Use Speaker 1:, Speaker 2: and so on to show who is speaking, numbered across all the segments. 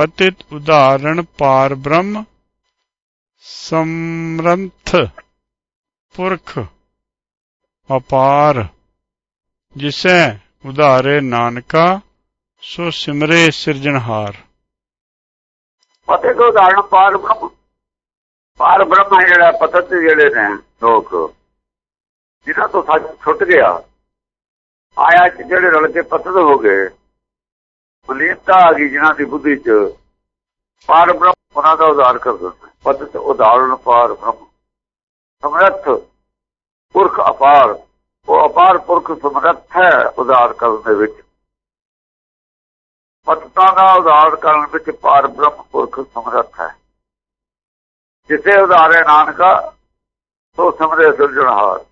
Speaker 1: ਪਤਿਤ ਉਦਾਹਰਣ ਪਾਰ ਬ੍ਰਹਮ ਸਮਰੰਥ ਪੁਰਖ ਅਪਾਰ, ਜਿਸੈ ਉਧਾਰੇ ਨਾਨਕਾ, ਸੋ ਸਿਮਰੇ ਸਿਰਜਣਹਾਰ।
Speaker 2: ਪਤੇ ਤੋਂ ਉਦਾਹਰਣ ਪਾਰ ਬ੍ਰਹਮ ਪਾਰ ਬ੍ਰਹਮ ਜਿਹੜਾ ਪਤਤ ਜਿਹੜੇ ਨੇ ਲੋਕ, ਜਿਨ੍ਹਾਂ ਤੋਂ ਸੱਚ ਛੁੱਟ ਗਿਆ, ਆਇਆ ਚ ਜਿਹੜੇ ਰਲ ਕੇ ਪਤਤ ਹੋ ਗਏ। ਮਲੀਨਤਾ ਆ ਗਈ ਜਿਨ੍ਹਾਂ ਦੀ ਬੁੱਧੀ ਚ। ਪਾਰ ਬ੍ਰਹਮ ਉਹਨਾਂ ਦਾ ਉਦਾਹਰ ਕਰ ਦਿੰਦਾ। ਪਤਤ ਉਦਾਹਰਣ ਪਾਰ ਬ੍ਰਹਮ। ਸਮਰੱਥ ਪੁਰਖ ਅਪਾਰ। ਉਹ ਅਪਾਰ ਪੁਰਖ ਸਮਰੱਥ ਹੈ ਉਦਾਹਰ ਕਰਨ ਦੇ ਵਿੱਚ। ਪਤਤਾ ਦਾ ਉਦਾਹਰ ਕਰਨ ਵਿੱਚ ਪਾਰ ਬ੍ਰਹਮ ਪੁਰਖ ਸਮਰੱਥ ਹੈ। ਜਿਸੇ ਉਦਾਹਰੇ ਨਾਨਕਾ, ਸੋ ਸਮਰੇ ਸਿਰਜਣਹਾਰ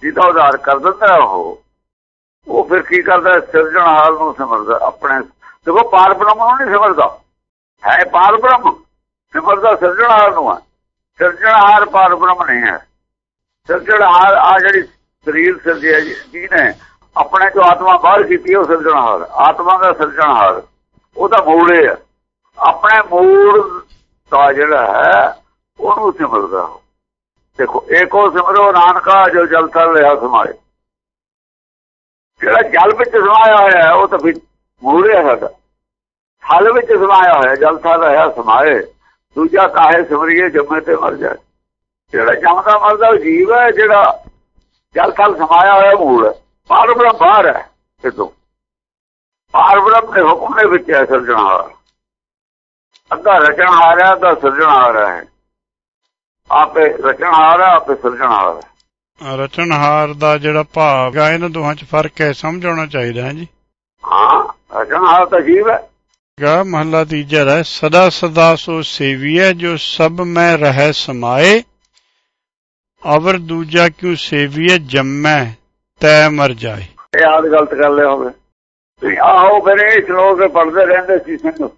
Speaker 2: ਜਿਹਦਾ ਉਦਾਹਰ ਕਰ ਦਿੰਦਾ ਉਹ। ਉਹ ਫਿਰ ਕੀ ਕਰਦਾ? ਸਿਰਜਣਹਾਰ ਨੂੰ ਸਮਰਦਾ, ਆਪਣੇ ਦੇਖੋ ਪਾਰ ਬ੍ਰਹਮ ਨੂੰ ਨਹੀਂ ਸਮਰਦਾ। ਹੈ ਪਾਰ ਬ੍ਰਹਮ, ਸਿਮਰਦਾ ਸਿਰਜਣਹਾਰ ਨੂੰ ਹੈ। ਸਿਰਜਣਹਾਰ ਪਾਰ ਬ੍ਰਹਮ ਨਹੀਂ ਹੈ। ਸਿਰਜਣਹਾਰ ਆ ਜਿਹੜੀ ਸਰੀਰ ਸਿਰਜਿਆ ਜੀ ਨੇ, ਆਪਣੇ ਜੋ ਆਤਮਾ ਬਾਹਰ ਕੀਤੀ, ਉਹ ਸਿਰਜਣਹਾਰ ਆਤਮਾ ਦਾ ਸਿਰਜਣਹਾਰ ਉਹ ਤਾਂ ਮੂਲ ਹੈ ਆਪਣੇ ਮੂਲ ਦਾ ਜਿਹੜਾ ਹੈ, ਉਹਨੂੰ ਸਿਮਰਦਾ। ਦੇਖੋ, ਏਕੋ ਸਿਮਰੋ, ਨਾਨਕਾ ਜੋ ਜਲ ਥਲ ਰਿਹਾ ਸਮਾਏ। ਜਿਹੜਾ ਜਲ ਵਿੱਚ ਸਮਾਇਆ ਹੋਇਆ ਹੈ, ਉਹ ਤਾਂ ਫਿਰ ਮੂਲ ਸਾਡਾ। ਥਲ ਵਿੱਚ ਸਮਾਇਆ ਹੋਇਆ, ਜਲ ਥਲ ਰਿਹਾ ਸਮਾਏ। ਦੂਜਾ ਕਾਹੇ ਸਿਮਰੀਏ, ਜੰਮੇ ਤੇ ਮਰ ਜਾਏ। ਜਿਹੜਾ ਜੰਮਦਾ ਮਰਦਾ ਜੀਵ ਹੈ, ਜਿਹੜਾ ਜਲ ਥਲ ਸਮਾਇਆ ਹੋਇਆ ਮੂਲ ਹੈ। ਪਾਰ ਬ੍ਰਹਮ ਬਾਹਰ ਹੈ ਇਦੋਂ ਪਾਰ ਬ੍ਰਹਮ ਦੇ ਹੁਕਮ ਦੇ ਵਿੱਚ ਹੈ ਸਿਰਜਣਹਾਰ ਅੱਧਾ ਰਚਣਹਾਰ ਹੈ ਅੱਧਾ ਸਿਰਜਣਹਾਰ ਹੈ। ਆਪੇ ਰਚਣਹਾਰ ਹੈ ਆਪੇ ਸਿਰਜਣਹਾਰ ਹੈ
Speaker 1: ਰਚਨਹਾਰ ਦਾ ਜਿਹੜਾ ਭਾਵ ਹੈ ਇਹਨਾਂ ਦੋਹਾਂ 'ਚ ਫ਼ਰਕ ਹੈ ਸਮਝ ਆਉਣਾ ਚਾਹੀਦਾ ਹੈ ਜੀ।
Speaker 2: ਹਾਂ ਰਚਣਹਾਰ ਤਾਂ ਜੀਵ ਹੈ।
Speaker 1: ਗਾ ਮਹਲਾ ਤੀਜਾ ਹੈ ਸਦਾ ਸਦਾ ਸੋ ਸੇਵੀਐ ਜੋ ਸਭ ਮੈਂ ਰਹਿ ਸਮਾਏ ਅਵਰ ਦੂਜਾ ਕਿਉ ਸੇਵੀਐ ਜੰਮੈ ਤੈ ਮਰ ਜਾਏ।
Speaker 2: ਇਹ ਆਦ ਗਲਤ ਕਰ ਲਿਆ ਹੋਵੇ। ਤੁਸੀਂ ਆਹੋ ਫਿਰ ਇਹ ਸ਼ਲੋਕ ਪੜ੍ਹਦੇ ਰਹਿੰਦੇ ਸੀ ਸਿੰਘ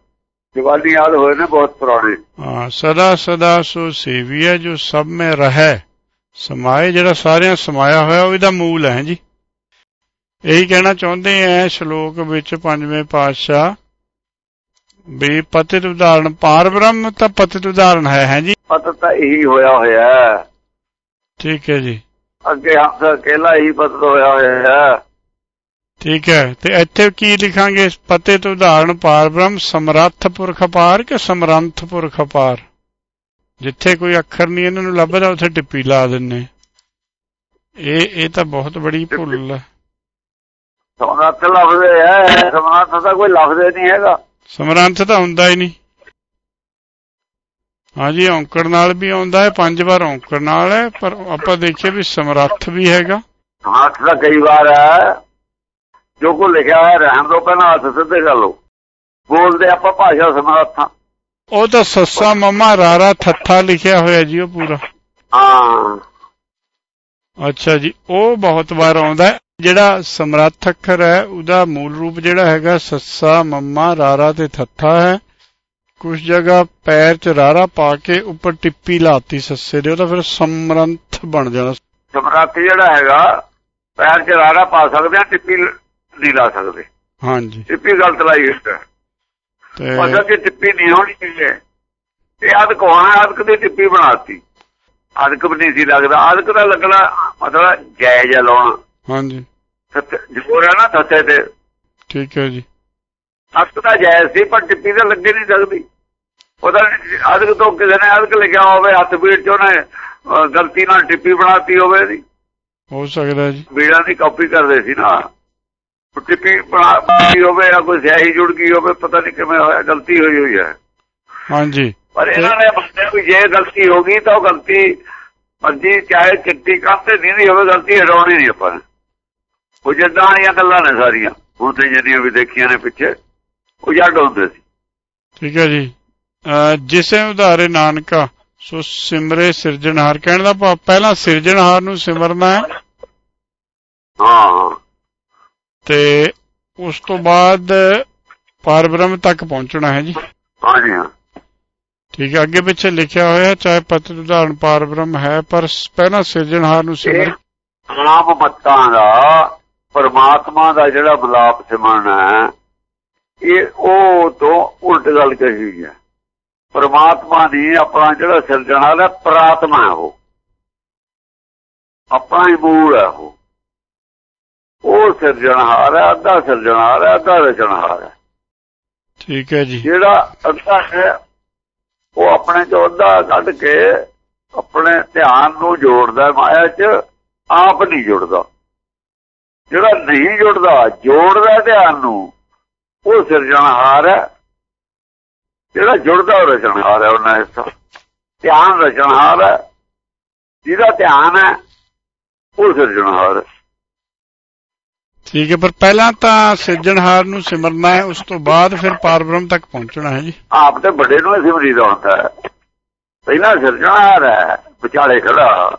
Speaker 2: ਦੀਵਾਲੀ ਯਾਦ ਹੋਏ ਨੇ ਬਹੁਤ ਪੁਰਾਣੇ।
Speaker 1: ਹਾਂ ਸਦਾ ਸਦਾ ਸੋ ਸੇਵੀਐ ਜੋ ਸਭ ਮੈਂ ਰਹਿ। ਸਮਾਏ ਜਿਹੜਾ ਸਾਰਿਆਂ ਸਮਾਇਆ ਹੋਇਆ ਉਹ ਇਹਦਾ ਮੂਲ ਹੈ ਜੀ। ਇਹੀ ਕਹਿਣਾ ਚਾਹੁੰਦੇ ਆ ਸ਼ਲੋਕ ਵਿੱਚ ਪੰਜਵੇਂ ਪਾਤਸ਼ਾਹ ਵੀ ਪਤਿਤ ਉਦਾਹਰਣ ਪਾਰ ਬ੍ਰਹਮ ਤਾਂ ਪਤਿਤ ਉਦਾਹਰਣ ਹੈ ਹੈ ਜੀ?
Speaker 2: ਪਤ ਤਾਂ ਇਹੀ ਹੋਇਆ ਹੋਇਆ ਹੈ।
Speaker 1: ਠੀਕ ਹੈ ਜੀ।
Speaker 2: ਅੱਗੇ ਹੰਸ ਅਕੇਲਾ ਹੀ ਪਤਤ ਹੋਇਆ ਹੋਇਆ ਹੈ।
Speaker 1: ਠੀਕ ਹੈ। ਤੇ ਇੱਥੇ ਕੀ ਲਿਖਾਂਗੇ? ਪਤਿਤ ਉਦਾਹਰਣ ਪਾਰ ਬ੍ਰਹਮ ਸਮਰੱਥ ਪੁਰਖ ਪਾਰ ਕਿ ਸਮਰੰਥ ਪੁਰਖ ਪਾਰ? ਜਿੱਥੇ ਕੋਈ ਅੱਖਰ ਨਹੀਂ ਇਹਨਾਂ ਨੂੰ ਲੱਭਦਾ ਉੱਥੇ ਟਿੱਪੀ ਲਾ ਦਿੰਨੇ ਇਹ ਇਹ ਤਾਂ ਬਹੁਤ ਬੜੀ ਭੁੱਲ ਹੈ
Speaker 2: ਸਮਰੱਥ ਲਫ਼ਜ਼ ਹੈ ਸਮਰੱਥ ਦਾ ਕੋਈ ਲਫ਼ਜ਼ ਨਹੀਂ ਹੈਗਾ।
Speaker 1: ਸਮਰੰਥ ਤਾਂ ਹੁੰਦਾ ਹੀ ਨਹੀਂ। ਹਾਂਜੀ ਔਂਕੜ ਨਾਲ ਵੀ ਆਉਂਦਾ ਹੈ ਪੰਜ ਵਾਰ ਔਂਕੜ ਨਾਲ ਹੈ ਪਰ ਆਪਾਂ ਦੇਖੀਏ ਵੀ ਸਮਰੱਥ ਵੀ ਹੈਗਾ।
Speaker 2: ਹੱਥ ਦਾ ਕਈ ਵਾਰ ਹੈ। ਜੋ ਕੋ ਲਿਖਿਆ ਹੋਇਆ ਰਹਿਣ ਦੋ ਪਹਿਲਾਂ ਹੱਥ ਸਿੱਧੇ ਕਰ ਲਓ। ਬੋਲਦੇ ਆਪਾਂ ਭਾਸ਼ਾ ਸਮਰੱਥਾਂ।
Speaker 1: ਉਹ ਤਾਂ ਸੱਸਾ ਮਮਾ ਰਾਰਾ ਥੱਥਾ ਲਿਖਿਆ ਹੋਇਆ ਜੀ ਉਹ ਪੂਰਾ।
Speaker 2: ਹਾਂ।
Speaker 1: ਅੱਛਾ ਜੀ ਉਹ ਬਹੁਤ ਵਾਰ ਆਉਂਦਾ ਹੈ। ਜਿਹੜਾ ਸਮਰੱਥ ਅੱਖਰ ਹੈ ਉਹਦਾ ਮੂਲ ਰੂਪ ਜਿਹੜਾ ਹੈਗਾ ਸੱਸਾ ਮਮਾ ਰਾਰਾ ਤੇ ਥੱਥਾ ਹੈ। ਕੁਝ ਜਗ੍ਹਾ ਪੈਰ 'ਚ ਰਾਰਾ ਪਾ ਕੇ ਉੱਪਰ ਟਿੱਪੀ ਲਾਤੀ ਸੱਸੇ ਦੇ ਉਹਦਾ ਫਿਰ ਸਮਰੰਥ ਬਣ ਜਾਣਾ।
Speaker 2: ਸਮਰੱਥ ਜਿਹੜਾ ਹੈਗਾ ਪੈਰ 'ਚ ਰਾਰਾ ਪਾ ਸਕਦੇ ਆ ਟਿੱਪੀ ਨਹੀਂ ਲਾ ਸਕਦੇ।
Speaker 1: ਹਾਂਜੀ।
Speaker 2: ਟਿੱਪੀ ਗਲਤ ਲਾਈ ਹੈ। ਅਸਲ 'ਚ ਟਿੱਪੀ ਨਹੀਂ ਹੋਣੀ ਚਾਹੀਦੀ ਇਹ ਅਦਕ ਹੋਣਾ ਅਦਕ ਦੀ ਟਿੱਪੀ ਬਣਾਤੀ। ਅਦਕ ਵੀ ਨਹੀਂ ਸੀ ਲੱਗਦਾ। ਅਦਕ ਦਾ ਲੱਗਣਾ ਮਤਲਬ ਜਾਇਜ਼ ਲਾਉਣਾ।
Speaker 1: ਹਾਂਜੀ।
Speaker 2: ਜੋਰ ਹੈ ਨਾ ਥੱਥੇ ਤੇ।
Speaker 1: ਠੀਕ ਹੈ ਜੀ।
Speaker 2: ਅਦਕ ਦਾ ਜਾਇਜ਼ ਸੀ ਪਰ ਟਿੱਪੀ ਤਾਂ ਲੱਗੇ ਨਹੀਂ ਸਕਦੀ। ਉਹਦਾ ਅਦਕ ਤੋਂ ਕਿਸੇ ਨੇ ਅਦਕ ਲਿਖਿਆ ਹੋਵੇ ਹੱਥ ਬੀੜ 'ਚ ਉਹਨੇ ਗਲਤੀ ਨਾਲ ਟਿੱਪੀ ਬਣਾਤੀ ਹੋਵੇ ਦੀ
Speaker 1: ਹੋ ਸਕਦਾ ਜੀ।
Speaker 2: ਬੀੜਾਂ ਦੀ ਕਾਪੀ ਕਰਦੇ ਸੀ ਨਾ। ਟਿੱਪੀ ਬਣਾਤੀ ਹੋਵੇ ਜਾਂ ਕੋਈ ਸਿਆਹੀ ਜੁੜ ਗਈ ਹੋਵੇ ਪਤਾ ਨਹੀਂ ਕਿਵੇਂ ਹੋਇਆ ਗਲਤੀ ਹੋਈ ਹੋਈ ਹੈ।
Speaker 1: ਹਾਂਜੀ।
Speaker 2: ਪਰ ਇਹਨਾਂ ਨੇ ਮੰਨਿਆ ਵੀ ਜੇ ਗਲਤੀ ਹੋ ਗਈ ਤਾਂ ਉਹ ਗਲਤੀ ਮਰਜ਼ੀ ਚਾਹੇ ਚਿੱਟੀ ਕੰਮ ਤੇ ਨਹੀਂ ਹੋਵੇ ਗਲਤੀ ਹਟਾਉਣੀ ਨਹੀਂ ਆਪਾਂ। ਉਹ ਜਿੱਦਾਂ ਵਾਲੀਆਂ ਗੱਲਾਂ ਨੇ ਸਾਰੀਆਂ। ਹੁਣ ਤੇ ਜਿਹੜੀਆਂ ਵੀ ਦੇਖੀਆਂ ਨੇ ਪਿੱਛੇ ਉਹ ਜੱਡ ਹੁੰਦੇ ਸੀ।
Speaker 1: ਠੀਕ ਹੈ ਜੀ। ਜਿਸੇ ਉਧਾਰੇ ਨਾਨਕਾ ਸੋ ਸਿਮਰੇ ਸਿਰਜਣਹਾਰ ਕਹਿਣ ਦਾ ਪਹਿਲਾਂ ਸਿਰਜਣਹਾਰ ਨੂੰ ਸਿਮਰਨਾ ਹੈ
Speaker 2: ਹਾਂ।
Speaker 1: ਤੇ ਉਸ ਤੋਂ ਬਾਅਦ ਪਰਬ੍ਰਹਮ ਤੱਕ ਪਹੁੰਚਣਾ ਹੈ ਜੀ।
Speaker 2: ਹਾਂਜੀ ਹਾਂ।
Speaker 1: ਠੀਕ ਹੈ ਅੱਗੇ ਪਿੱਛੇ ਲਿਖਿਆ ਹੋਇਆ ਚਾਹੇ ਪਤਿਤ ਉਦਾਹਰਣ ਪਰਬ੍ਰਹਮ ਹੈ ਪਰ ਪਹਿਲਾਂ ਸਿਰਜਣਹਾਰ ਨੂੰ ਸਿਮਰ
Speaker 2: ਆਮ ਮੱਤਾਂ ਦਾ ਪਰਮਾਤਮਾ ਦਾ ਜਿਹੜਾ ਮਲਾਪ ਸਿਮਰਨਾ ਹੈ ਇਹ ਉਹ ਤੋਂ ਉਲਟ ਗੱਲ ਕਹੀ ਹੈ। ਪਰਮਾਤਮਾ ਦੀ ਆਪਣਾ ਜਿਹੜਾ ਸਿਰਜਣਹਾਰ ਹੈ ਪ੍ਰਾਤਮਾ ਹੈ ਉਹ। ਆਪਣਾ ਹੀ ਮੂਲ ਹੈ ਉਹ। ਉਹ ਸਿਰਜਣਹਾਰ ਹੈ ਅੱਧਾ ਸਿਰਜਣਹਾਰ ਹੈ ਅੱਧਾ ਰਚਣਹਾਰ ਹੈ।
Speaker 1: ਠੀਕ ਹੈ ਜੀ।
Speaker 2: ਜਿਹੜਾ ਅੱਧਾ ਹੈ ਉਹ ਆਪਣੇ ਚੋਂ ਅੱਧਾ ਕੱਢ ਕੇ ਆਪਣੇ ਧਿਆਨ ਨੂੰ ਜੋੜਦਾ ਮਾਇਆ 'ਚ ਆਪ ਨਹੀਂ ਜੁੜਦਾ। ਜਿਹੜਾ ਨਹੀਂ ਜੁੜਦਾ ਜੋੜਦਾ ਧਿਆਨ ਨੂੰ ਉਹ ਸਿਰਜਣਹਾਰ ਹੈ। ਜਿਹੜਾ ਜੁੜਦਾ ਉਹ ਰਚਣਹਾਰ ਹੈ ਉਹਨਾਂ ਹਿੱਸਾ ਧਿਆਨ ਰਚਣਹਾਰ ਹੈ। ਜਿਹਦਾ ਧਿਆਨ ਹੈ ਉਹ ਸਿਰਜਣਹਾਰ ਹੈ।
Speaker 1: ਠੀਕ ਹੈ ਪਰ ਪਹਿਲਾਂ ਤਾਂ ਸਿਰਜਣਹਾਰ ਨੂੰ ਸਿਮਰਨਾ ਹੈ ਉਸ ਤੋਂ ਬਾਅਦ ਫਿਰ ਪਾਰਬ੍ਰਹਮ ਤੱਕ ਪਹੁੰਚਣਾ ਹੈ ਜੀ।
Speaker 2: ਆਪ ਤੇ ਵੱਡੇ ਨੂੰ ਹੀ ਸਿਮਰੀਦਾ ਹੁੰਦਾ ਹੈ। ਪਹਿਲਾਂ ਸਿਰਜਣਹਾਰ ਹੈ ਵਿਚਾਲੇ ਖੜਾ।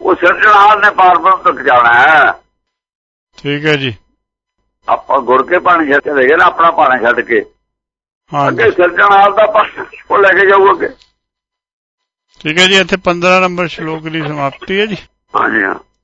Speaker 2: ਉਹ ਸਿਰਜਣਹਾਰ ਨੇ ਪਾਰਬ੍ਰਹਮ ਤੱਕ ਜਾਣਾ ਹੈ।
Speaker 1: ਠੀਕ ਹੈ ਜੀ।
Speaker 2: ਆਪਾਂ ਗੁੜ ਕੇ ਪਾਣੀ ਛੱਡ ਕੇ ਨਾ ਆਪਣਾ ਪਾਣੀ ਛੱਡ ਕੇ।
Speaker 1: ਹਾਂ
Speaker 2: ਅੱਗੇ ਸਿਰਜਣਹਾਰ ਦਾ ਪਾਣੀ ਉਹ ਲੈ ਕੇ ਜਾਊ ਅੱਗੇ।
Speaker 1: ਠੀਕ ਹੈ ਜੀ ਇੱਥੇ 15 ਨੰਬਰ ਸ਼ਲੋਕ ਦੀ ਸਮਾਪਤੀ ਹੈ ਜੀ।
Speaker 2: ਹਾਂਜੀ ਹਾਂ।